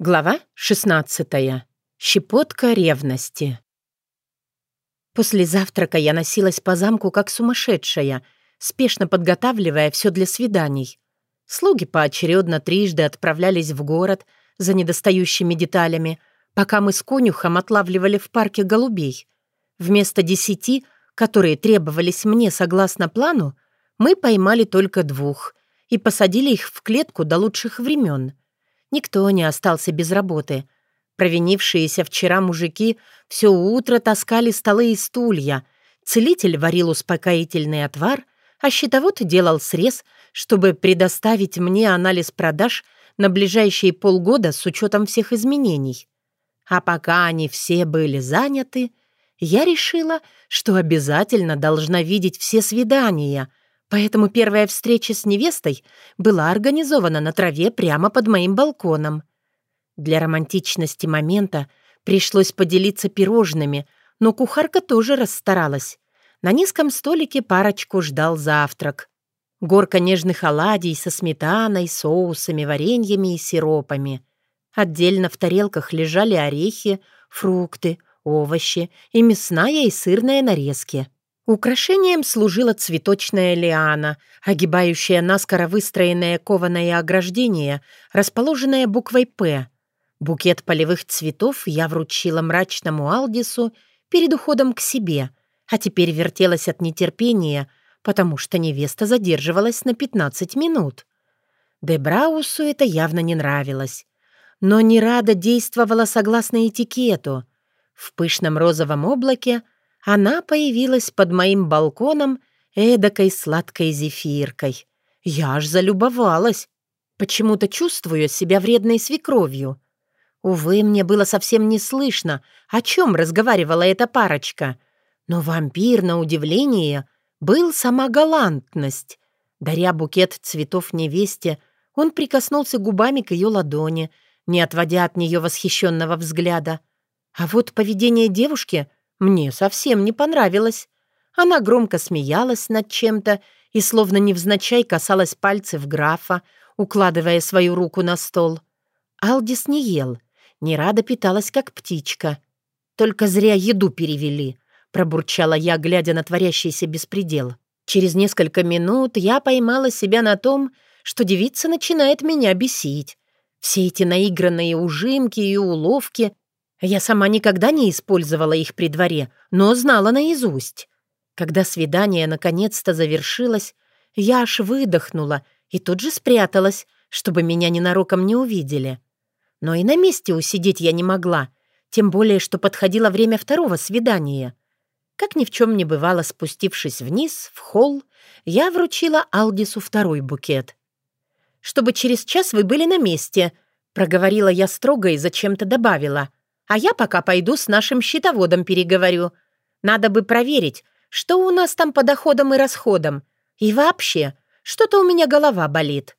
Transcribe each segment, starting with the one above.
Глава 16. Щепотка ревности. После завтрака я носилась по замку как сумасшедшая, спешно подготавливая все для свиданий. Слуги поочередно трижды отправлялись в город за недостающими деталями, пока мы с конюхом отлавливали в парке голубей. Вместо десяти, которые требовались мне согласно плану, мы поймали только двух и посадили их в клетку до лучших времен — Никто не остался без работы. Провинившиеся вчера мужики все утро таскали столы и стулья. Целитель варил успокоительный отвар, а щитовод делал срез, чтобы предоставить мне анализ продаж на ближайшие полгода с учетом всех изменений. А пока они все были заняты, я решила, что обязательно должна видеть все свидания — Поэтому первая встреча с невестой была организована на траве прямо под моим балконом. Для романтичности момента пришлось поделиться пирожными, но кухарка тоже расстаралась. На низком столике парочку ждал завтрак. Горка нежных оладий со сметаной, соусами, вареньями и сиропами. Отдельно в тарелках лежали орехи, фрукты, овощи и мясная и сырная нарезки. Украшением служила цветочная лиана, огибающая наскоро выстроенное кованое ограждение, расположенное буквой «П». Букет полевых цветов я вручила мрачному Алдису перед уходом к себе, а теперь вертелась от нетерпения, потому что невеста задерживалась на 15 минут. Дебраусу это явно не нравилось. Но Нерада действовала согласно этикету. В пышном розовом облаке — она появилась под моим балконом эдакой сладкой зефиркой. Я аж залюбовалась. Почему-то чувствую себя вредной свекровью. Увы, мне было совсем не слышно, о чем разговаривала эта парочка. Но вампир, на удивление, был сама галантность. Даря букет цветов невесте, он прикоснулся губами к ее ладони, не отводя от нее восхищенного взгляда. А вот поведение девушки мне совсем не понравилось. Она громко смеялась над чем-то и словно невзначай касалась пальцев графа, укладывая свою руку на стол. Алдис не ел, не рада питалась, как птичка. «Только зря еду перевели», — пробурчала я, глядя на творящийся беспредел. Через несколько минут я поймала себя на том, что девица начинает меня бесить. Все эти наигранные ужимки и уловки я сама никогда не использовала их при дворе, но знала наизусть. Когда свидание наконец-то завершилось, я аж выдохнула и тут же спряталась, чтобы меня ненароком не увидели. Но и на месте усидеть я не могла, тем более, что подходило время второго свидания. Как ни в чем не бывало, спустившись вниз, в холл, я вручила Алдису второй букет. «Чтобы через час вы были на месте», — проговорила я строго и зачем-то добавила — а я пока пойду с нашим счетоводом переговорю. Надо бы проверить, что у нас там по доходам и расходам. И вообще, что-то у меня голова болит».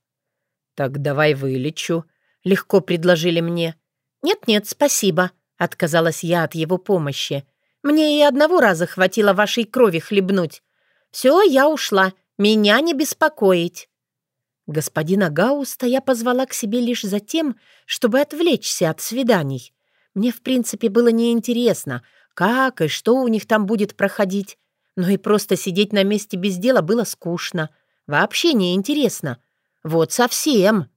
«Так давай вылечу», — легко предложили мне. «Нет-нет, спасибо», — отказалась я от его помощи. «Мне и одного раза хватило вашей крови хлебнуть. Все, я ушла. Меня не беспокоить». Господина Гауста я позвала к себе лишь за тем, чтобы отвлечься от свиданий. Мне, в принципе, было неинтересно, как и что у них там будет проходить. Но и просто сидеть на месте без дела было скучно. Вообще неинтересно. Вот совсем.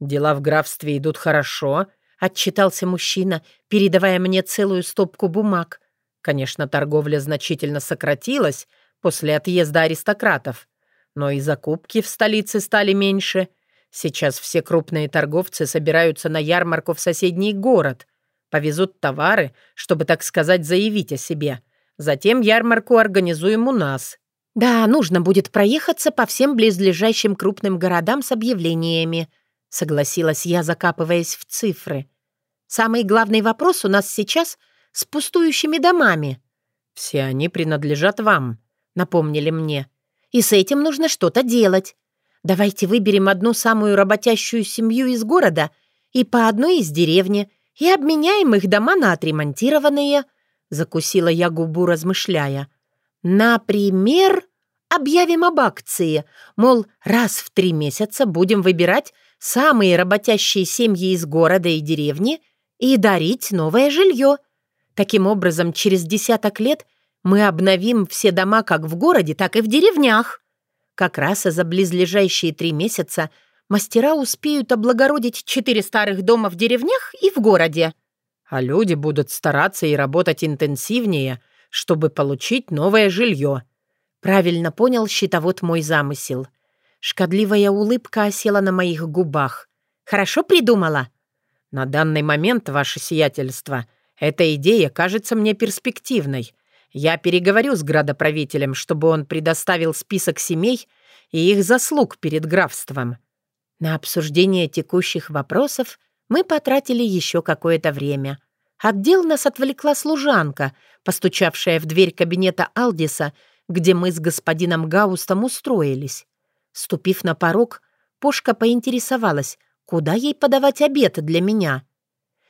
«Дела в графстве идут хорошо», — отчитался мужчина, передавая мне целую стопку бумаг. Конечно, торговля значительно сократилась после отъезда аристократов, но и закупки в столице стали меньше. Сейчас все крупные торговцы собираются на ярмарку в соседний город, Повезут товары, чтобы, так сказать, заявить о себе. Затем ярмарку организуем у нас. Да, нужно будет проехаться по всем близлежащим крупным городам с объявлениями, согласилась я, закапываясь в цифры. Самый главный вопрос у нас сейчас с пустующими домами. Все они принадлежат вам, напомнили мне. И с этим нужно что-то делать. Давайте выберем одну самую работящую семью из города и по одной из деревни — и обменяем их дома на отремонтированные», — закусила я губу, размышляя. «Например, объявим об акции, мол, раз в три месяца будем выбирать самые работящие семьи из города и деревни и дарить новое жилье. Таким образом, через десяток лет мы обновим все дома как в городе, так и в деревнях. Как раз и за близлежащие три месяца мастера успеют облагородить четыре старых дома в деревнях и в городе. А люди будут стараться и работать интенсивнее, чтобы получить новое жилье. Правильно понял щитовод мой замысел. Шкодливая улыбка осела на моих губах. «Хорошо придумала?» «На данный момент, ваше сиятельство, эта идея кажется мне перспективной. Я переговорю с градоправителем, чтобы он предоставил список семей и их заслуг перед графством». На обсуждение текущих вопросов мы потратили еще какое-то время. Отдел нас отвлекла служанка, постучавшая в дверь кабинета Алдиса, где мы с господином Гаустом устроились. Ступив на порог, Пошка поинтересовалась, куда ей подавать обед для меня.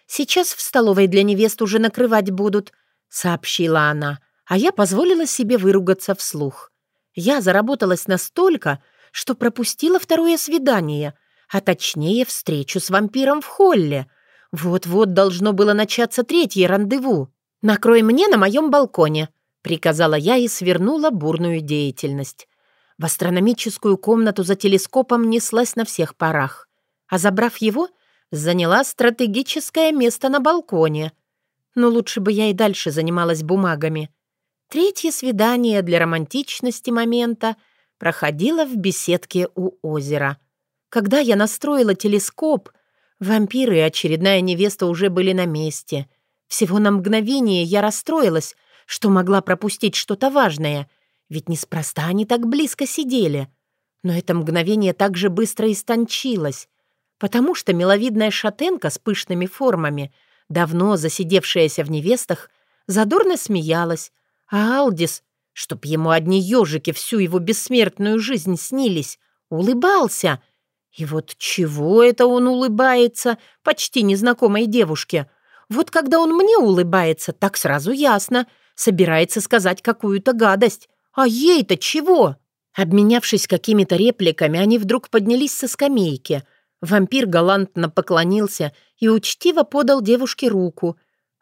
«Сейчас в столовой для невест уже накрывать будут», — сообщила она, а я позволила себе выругаться вслух. Я заработалась настолько, что пропустила второе свидание, а точнее встречу с вампиром в холле. Вот-вот должно было начаться третье рандеву. «Накрой мне на моем балконе», — приказала я и свернула бурную деятельность. В астрономическую комнату за телескопом неслась на всех парах, а забрав его, заняла стратегическое место на балконе. Но лучше бы я и дальше занималась бумагами. Третье свидание для романтичности момента проходило в беседке у озера. Когда я настроила телескоп, вампиры и очередная невеста уже были на месте. Всего на мгновение я расстроилась, что могла пропустить что-то важное — ведь неспроста они так близко сидели. Но это мгновение так же быстро истончилось, потому что миловидная шатенка с пышными формами, давно засидевшаяся в невестах, задорно смеялась, а Алдис, чтоб ему одни ежики всю его бессмертную жизнь снились, улыбался. И вот чего это он улыбается почти незнакомой девушке? Вот когда он мне улыбается, так сразу ясно, собирается сказать какую-то гадость, «А ей-то чего?» Обменявшись какими-то репликами, они вдруг поднялись со скамейки. Вампир галантно поклонился и учтиво подал девушке руку.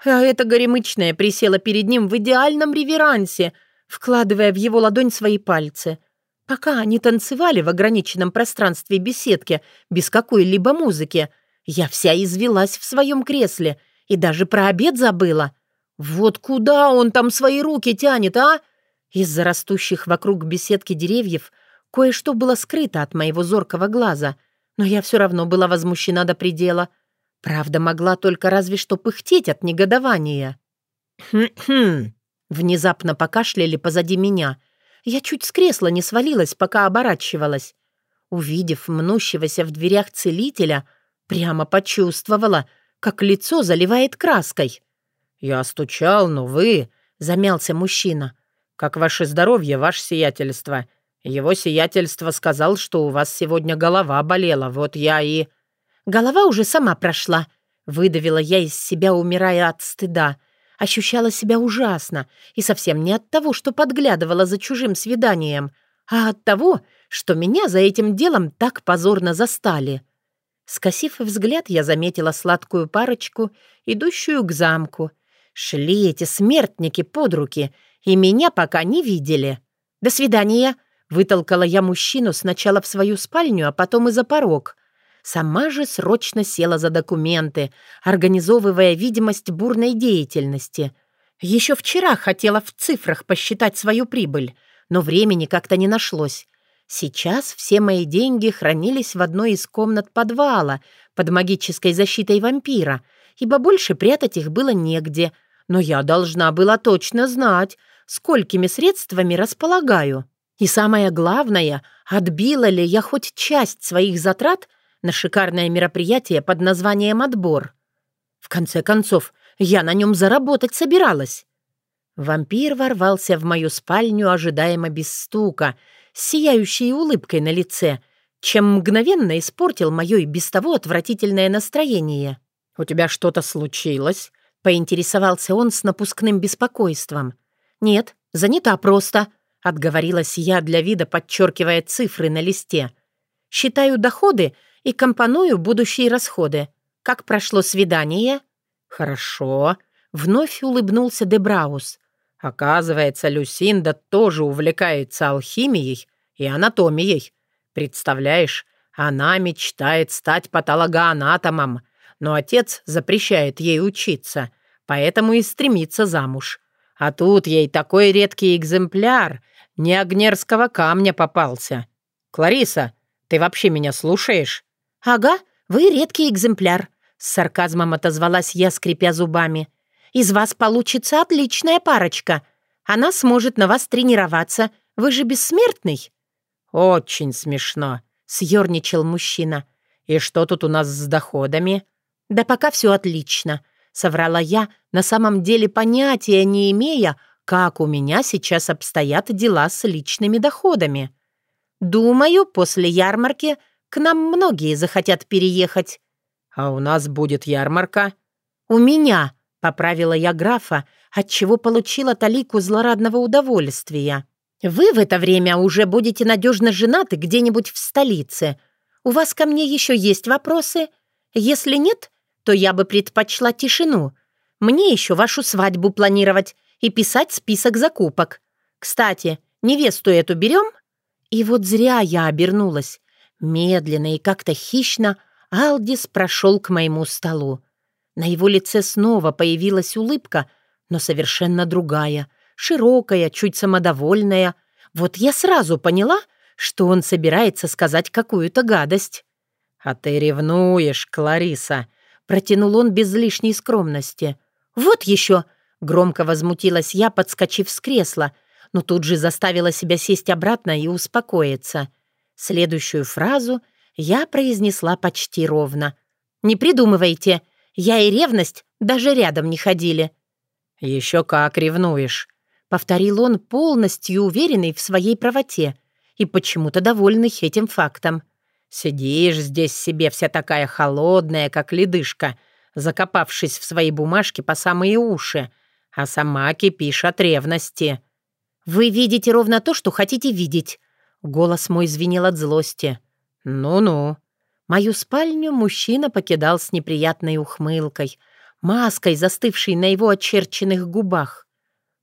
А эта горемычная присела перед ним в идеальном реверансе, вкладывая в его ладонь свои пальцы. Пока они танцевали в ограниченном пространстве беседки, без какой-либо музыки, я вся извелась в своем кресле и даже про обед забыла. Вот куда он там свои руки тянет, а? Из-за растущих вокруг беседки деревьев кое-что было скрыто от моего зоркого глаза, но я все равно была возмущена до предела. Правда, могла только разве что пыхтеть от негодования. «Хм-хм!» Внезапно покашляли позади меня. Я чуть с кресла не свалилась, пока оборачивалась. Увидев мнущегося в дверях целителя, прямо почувствовала, как лицо заливает краской. «Я стучал, но вы...» — замялся мужчина. «Как ваше здоровье, ваше сиятельство? Его сиятельство сказал, что у вас сегодня голова болела, вот я и...» «Голова уже сама прошла», — выдавила я из себя, умирая от стыда. Ощущала себя ужасно, и совсем не от того, что подглядывала за чужим свиданием, а от того, что меня за этим делом так позорно застали. Скосив взгляд, я заметила сладкую парочку, идущую к замку. Шли эти смертники под руки — и меня пока не видели. До свидания!» Вытолкала я мужчину сначала в свою спальню, а потом и за порог. Сама же срочно села за документы, организовывая видимость бурной деятельности. Еще вчера хотела в цифрах посчитать свою прибыль, но времени как-то не нашлось. Сейчас все мои деньги хранились в одной из комнат подвала под магической защитой вампира, ибо больше прятать их было негде. Но я должна была точно знать, сколькими средствами располагаю. И самое главное, отбила ли я хоть часть своих затрат на шикарное мероприятие под названием «Отбор». В конце концов, я на нем заработать собиралась. Вампир ворвался в мою спальню ожидаемо без стука, с сияющей улыбкой на лице, чем мгновенно испортил мое и без того отвратительное настроение. «У тебя что-то случилось?» — поинтересовался он с напускным беспокойством. «Нет, занята просто», — отговорилась я для вида, подчеркивая цифры на листе. «Считаю доходы и компоную будущие расходы. Как прошло свидание?» «Хорошо», — вновь улыбнулся Дебраус. «Оказывается, Люсинда тоже увлекается алхимией и анатомией. Представляешь, она мечтает стать патологоанатомом, но отец запрещает ей учиться, поэтому и стремится замуж. А тут ей такой редкий экземпляр неогнерского камня попался. Клариса, ты вообще меня слушаешь?» «Ага, вы редкий экземпляр», — с сарказмом отозвалась я, скрипя зубами. «Из вас получится отличная парочка. Она сможет на вас тренироваться. Вы же бессмертный». «Очень смешно», — съерничал мужчина. «И что тут у нас с доходами?» «Да пока все отлично», — соврала я, на самом деле понятия не имея, как у меня сейчас обстоят дела с личными доходами. «Думаю, после ярмарки к нам многие захотят переехать». «А у нас будет ярмарка?» «У меня», — поправила я графа, отчего получила талику злорадного удовольствия. «Вы в это время уже будете надежно женаты где-нибудь в столице. У вас ко мне еще есть вопросы? Если нет, то я бы предпочла тишину. Мне еще вашу свадьбу планировать и писать список закупок. Кстати, невесту эту берем?» И вот зря я обернулась. Медленно и как-то хищно Алдис прошел к моему столу. На его лице снова появилась улыбка, но совершенно другая, широкая, чуть самодовольная. Вот я сразу поняла, что он собирается сказать какую-то гадость. «А ты ревнуешь, Клариса», — протянул он без лишней скромности. «Вот еще!» — громко возмутилась я, подскочив с кресла, но тут же заставила себя сесть обратно и успокоиться. Следующую фразу я произнесла почти ровно. «Не придумывайте, я и ревность даже рядом не ходили». «Еще как ревнуешь», — повторил он, полностью уверенный в своей правоте и почему-то довольный этим фактом. «Сидишь здесь себе вся такая холодная, как ледышка, закопавшись в свои бумажки по самые уши, а сама кипишь от ревности». «Вы видите ровно то, что хотите видеть». Голос мой звенел от злости. «Ну-ну». Мою спальню мужчина покидал с неприятной ухмылкой, маской, застывшей на его очерченных губах.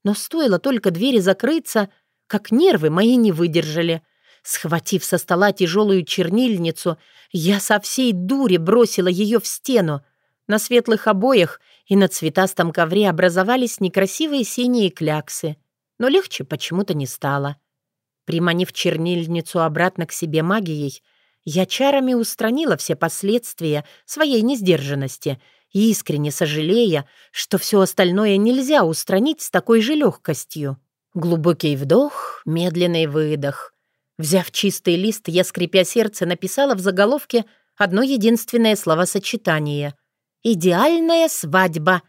Но стоило только двери закрыться, как нервы мои не выдержали. Схватив со стола тяжелую чернильницу, я со всей дури бросила ее в стену. На светлых обоях и на цветастом ковре образовались некрасивые синие кляксы. Но легче почему-то не стало. Приманив чернильницу обратно к себе магией, я чарами устранила все последствия своей несдержанности, искренне сожалея, что все остальное нельзя устранить с такой же легкостью. Глубокий вдох, медленный выдох. Взяв чистый лист, я, скрипя сердце, написала в заголовке одно единственное словосочетание — «Идеальная свадьба».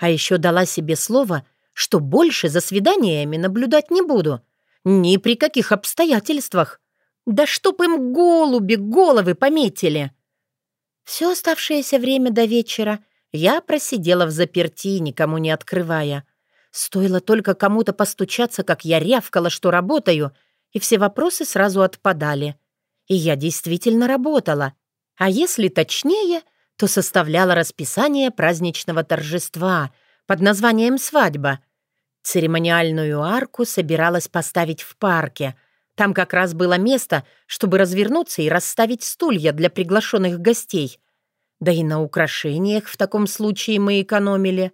А еще дала себе слово, что больше за свиданиями наблюдать не буду. Ни при каких обстоятельствах. Да чтоб им голуби головы пометили! Все оставшееся время до вечера я просидела в заперти, никому не открывая. Стоило только кому-то постучаться, как я рявкала, что работаю, и все вопросы сразу отпадали. И я действительно работала. А если точнее, то составляла расписание праздничного торжества под названием «Свадьба». Церемониальную арку собиралась поставить в парке — там как раз было место, чтобы развернуться и расставить стулья для приглашенных гостей. Да и на украшениях в таком случае мы экономили.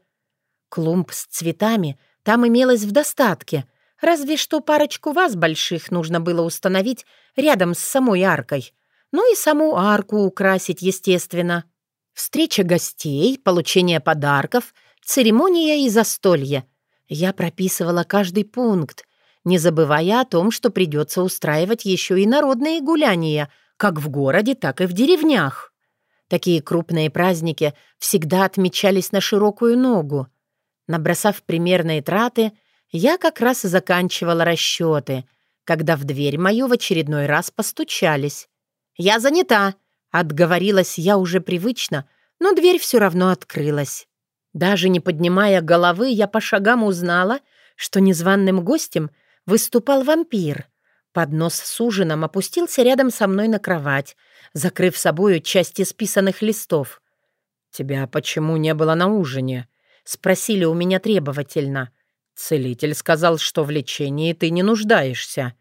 Клумб с цветами там имелось в достатке, разве что парочку ваз больших нужно было установить рядом с самой аркой. Ну и саму арку украсить, естественно. Встреча гостей, получение подарков, церемония и застолье. Я прописывала каждый пункт, не забывая о том, что придется устраивать еще и народные гуляния, как в городе, так и в деревнях. Такие крупные праздники всегда отмечались на широкую ногу. Набросав примерные траты, я как раз заканчивала расчеты, когда в дверь мою в очередной раз постучались. «Я занята!» — отговорилась я уже привычно, но дверь все равно открылась. Даже не поднимая головы, я по шагам узнала, что незваным гостем выступал вампир. Поднос с ужином опустился рядом со мной на кровать, закрыв собою части списанных листов. «Тебя почему не было на ужине?» — спросили у меня требовательно. Целитель сказал, что в лечении ты не нуждаешься.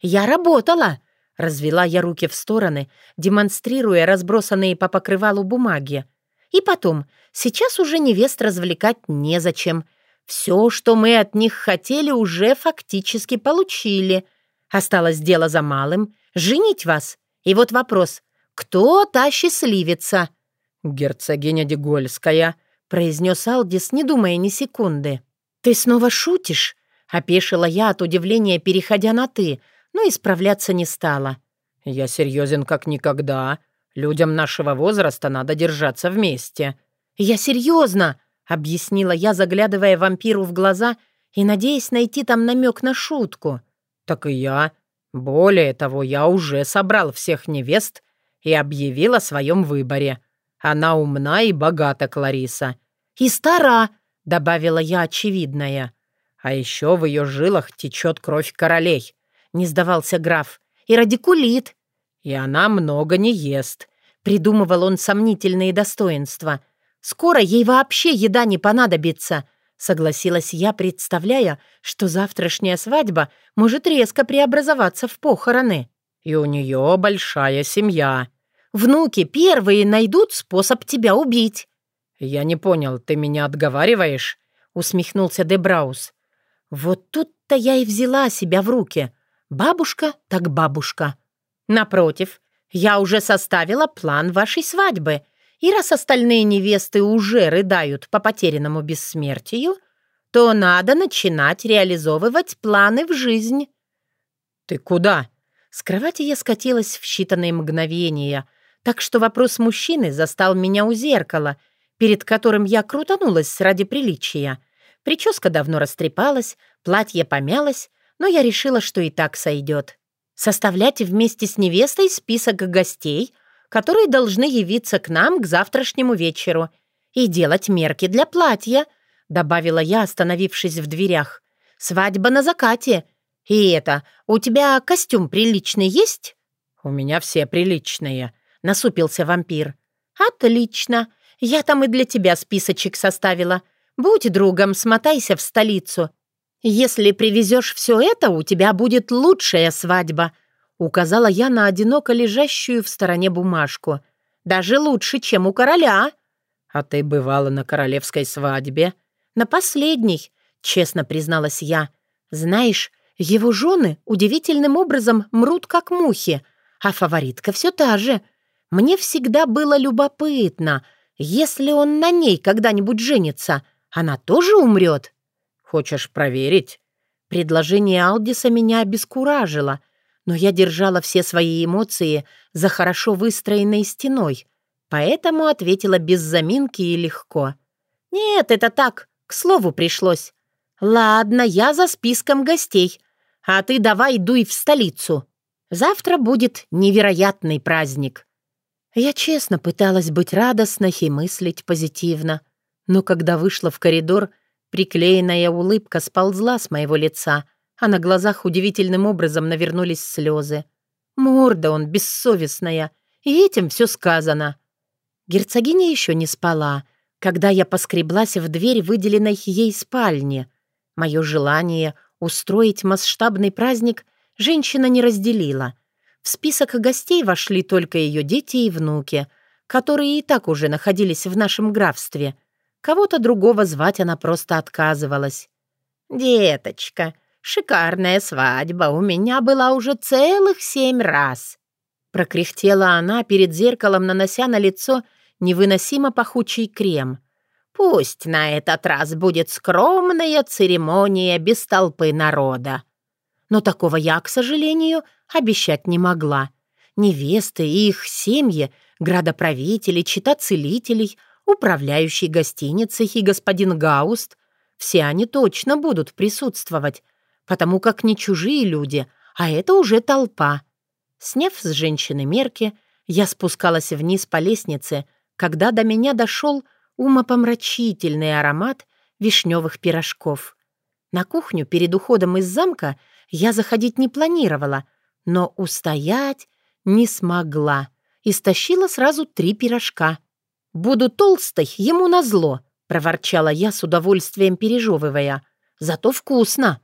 «Я работала!» — развела я руки в стороны, демонстрируя разбросанные по покрывалу бумаги. «И потом, сейчас уже невест развлекать незачем. Все, что мы от них хотели, уже фактически получили. Осталось дело за малым — женить вас. И вот вопрос, кто та счастливица?» «Герцогиня Дегольская», — произнес Алдис, не думая ни секунды. «Ты снова шутишь?» — опешила я от удивления, переходя на «ты», но исправляться не стала. «Я серьезен как никогда. Людям нашего возраста надо держаться вместе». «Я серьезно!» — объяснила я, заглядывая вампиру в глаза и надеясь найти там намек на шутку. «Так и я. Более того, я уже собрал всех невест и объявил о своем выборе. Она умна и богата, Клариса». «И стара!» добавила я очевидное. «А еще в ее жилах течет кровь королей», — не сдавался граф. «И радикулит». «И она много не ест», — придумывал он сомнительные достоинства. «Скоро ей вообще еда не понадобится», — согласилась я, представляя, что завтрашняя свадьба может резко преобразоваться в похороны. «И у нее большая семья». «Внуки первые найдут способ тебя убить». «Я не понял, ты меня отговариваешь?» — усмехнулся Дебраус. «Вот тут-то я и взяла себя в руки. Бабушка так бабушка. Напротив, я уже составила план вашей свадьбы, и раз остальные невесты уже рыдают по потерянному бессмертию, то надо начинать реализовывать планы в жизнь». «Ты куда?» С кровати я скатилась в считанные мгновения, так что вопрос мужчины застал меня у зеркала — перед которым я крутанулась ради приличия. Прическа давно растрепалась, платье помялось, но я решила, что и так сойдет. Составлять вместе с невестой список гостей, которые должны явиться к нам к завтрашнему вечеру, и делать мерки для платья, добавила я, остановившись в дверях. Свадьба на закате. И это, у тебя костюм приличный есть? У меня все приличные, насупился вампир. Отлично. Я там и для тебя списочек составила. Будь другом, смотайся в столицу. Если привезешь все это, у тебя будет лучшая свадьба», — указала я на одиноко лежащую в стороне бумажку. «Даже лучше, чем у короля». «А ты бывала на королевской свадьбе?» «На последней», — честно призналась я. «Знаешь, его жены удивительным образом мрут, как мухи, а фаворитка все та же. Мне всегда было любопытно, если он на ней когда-нибудь женится, она тоже умрет. Хочешь проверить? Предложение Алдиса меня обескуражило, но я держала все свои эмоции за хорошо выстроенной стеной, поэтому ответила без заминки и легко. «Нет, это так, к слову пришлось. Ладно, я за списком гостей, а ты давай дуй в столицу. Завтра будет невероятный праздник». Я честно пыталась быть радостной и мыслить позитивно, но когда вышла в коридор, приклеенная улыбка сползла с моего лица, а на глазах удивительным образом навернулись слезы. Морда он бессовестная, и этим все сказано. Герцогиня еще не спала, когда я поскреблась в дверь выделенной ей спальни. Мое желание устроить масштабный праздник женщина не разделила — в список гостей вошли только ее дети и внуки, которые и так уже находились в нашем графстве. Кого-то другого звать она просто отказывалась. «Деточка, шикарная свадьба у меня была уже целых семь раз!» Прокряхтела она перед зеркалом, нанося на лицо невыносимо пахучий крем. «Пусть на этот раз будет скромная церемония без толпы народа!» Но такого я, к сожалению, обещать не могла. Невесты и их семьи, градоправители, чита целителей, управляющий гостиницей и господин Гауст, все они точно будут присутствовать, потому как не чужие люди, а это уже толпа. Сняв с женщины мерки, я спускалась вниз по лестнице, когда до меня дошел умопомрачительный аромат вишневых пирожков. На кухню перед уходом из замка я заходить не планировала — но устоять не смогла и стащила сразу три пирожка. «Буду толстой, ему назло», — проворчала я с удовольствием пережевывая. «Зато вкусно».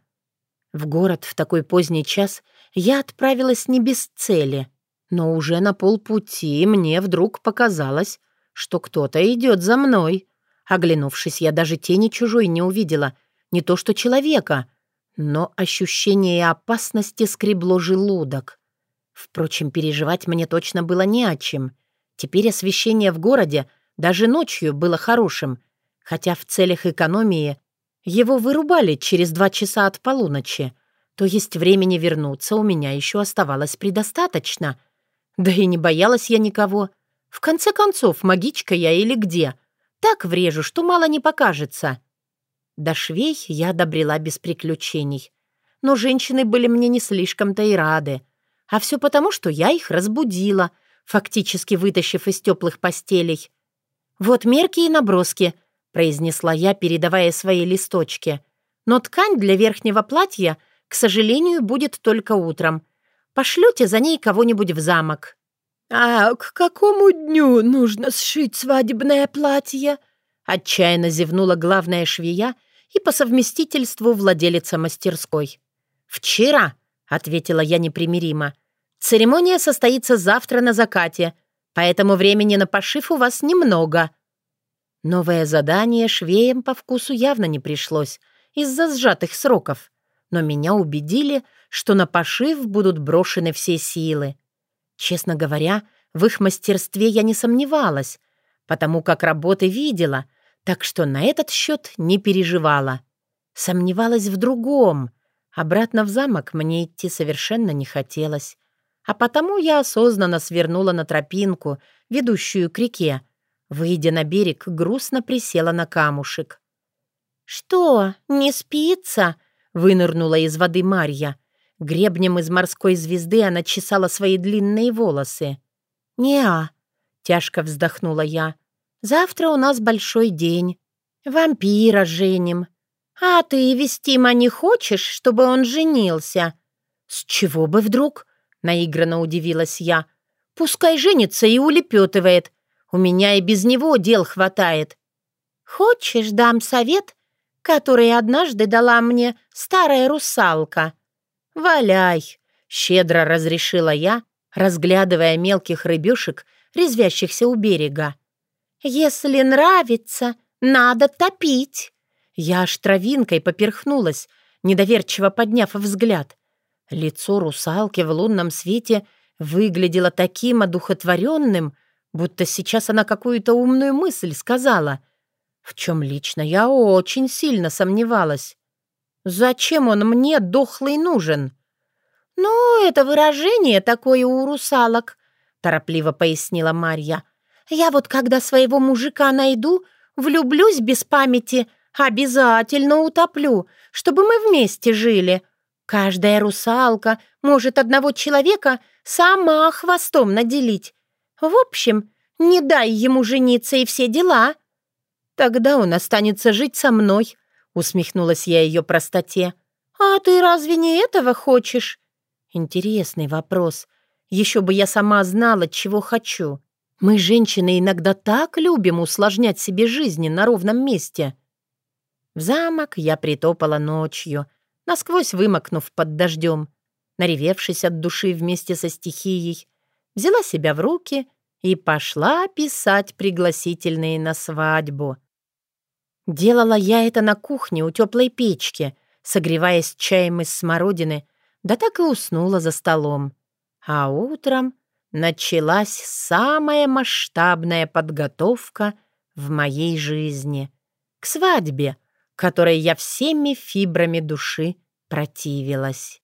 В город в такой поздний час я отправилась не без цели, но уже на полпути мне вдруг показалось, что кто-то идет за мной. Оглянувшись, я даже тени чужой не увидела, не то что человека, но ощущение опасности скребло желудок. Впрочем, переживать мне точно было не о чем. Теперь освещение в городе даже ночью было хорошим, хотя в целях экономии его вырубали через два часа от полуночи, то есть времени вернуться у меня еще оставалось предостаточно. Да и не боялась я никого. В конце концов, магичка я или где. Так врежу, что мало не покажется. До швей я добрела без приключений. Но женщины были мне не слишком-то и рады. А все потому, что я их разбудила, фактически вытащив из теплых постелей. «Вот мерки и наброски», — произнесла я, передавая свои листочки. «Но ткань для верхнего платья, к сожалению, будет только утром. Пошлете за ней кого-нибудь в замок». «А к какому дню нужно сшить свадебное платье?» Отчаянно зевнула главная швея и по совместительству владелица мастерской. «Вчера», — ответила я непримиримо, Церемония состоится завтра на закате, поэтому времени на пошив у вас немного». Новое задание швеям по вкусу явно не пришлось из-за сжатых сроков, но меня убедили, что на пошив будут брошены все силы. Честно говоря, в их мастерстве я не сомневалась, потому как работы видела, так что на этот счет не переживала. Сомневалась в другом. Обратно в замок мне идти совершенно не хотелось а потому я осознанно свернула на тропинку, ведущую к реке. Выйдя на берег, грустно присела на камушек. «Что, не спится?» — вынырнула из воды Марья. Гребнем из морской звезды она чесала свои длинные волосы. «Не-а», — тяжко вздохнула я. «Завтра у нас большой день. Вампира женим. А ты, Вестима, не хочешь, чтобы он женился?» «С чего бы вдруг?» Наигранно удивилась я. «Пускай женится и улепетывает. У меня и без него дел хватает». «Хочешь, дам совет, который однажды дала мне старая русалка?» «Валяй!» — щедро разрешила я, разглядывая мелких рыбешек, резвящихся у берега. «Если нравится, надо топить!» Я аж травинкой поперхнулась, недоверчиво подняв взгляд. Лицо русалки в лунном свете выглядело таким одухотворенным, будто сейчас она какую-то умную мысль сказала, в чем лично я очень сильно сомневалась. «Зачем он мне, дохлый, нужен?» «Ну, это выражение такое у русалок», — торопливо пояснила Марья. «Я вот когда своего мужика найду, влюблюсь без памяти, обязательно утоплю, чтобы мы вместе жили. Каждая русалка может одного человека сама хвостом наделить. В общем, не дай ему жениться и все дела. Тогда он останется жить со мной, усмехнулась я ее простоте. А ты разве не этого хочешь? Интересный вопрос. Еще бы я сама знала, чего хочу. Мы, женщины, иногда так любим усложнять себе жизни на ровном месте. В замок я притопала ночью — насквозь вымокнув под дождем, наревевшись от души вместе со стихией, взяла себя в руки и пошла писать пригласительные на свадьбу. Делала я это на кухне у теплой печки, согреваясь чаем из смородины, да так и уснула за столом. А утром началась самая масштабная подготовка в моей жизни к свадьбе, которой я всеми фибрами души противилась.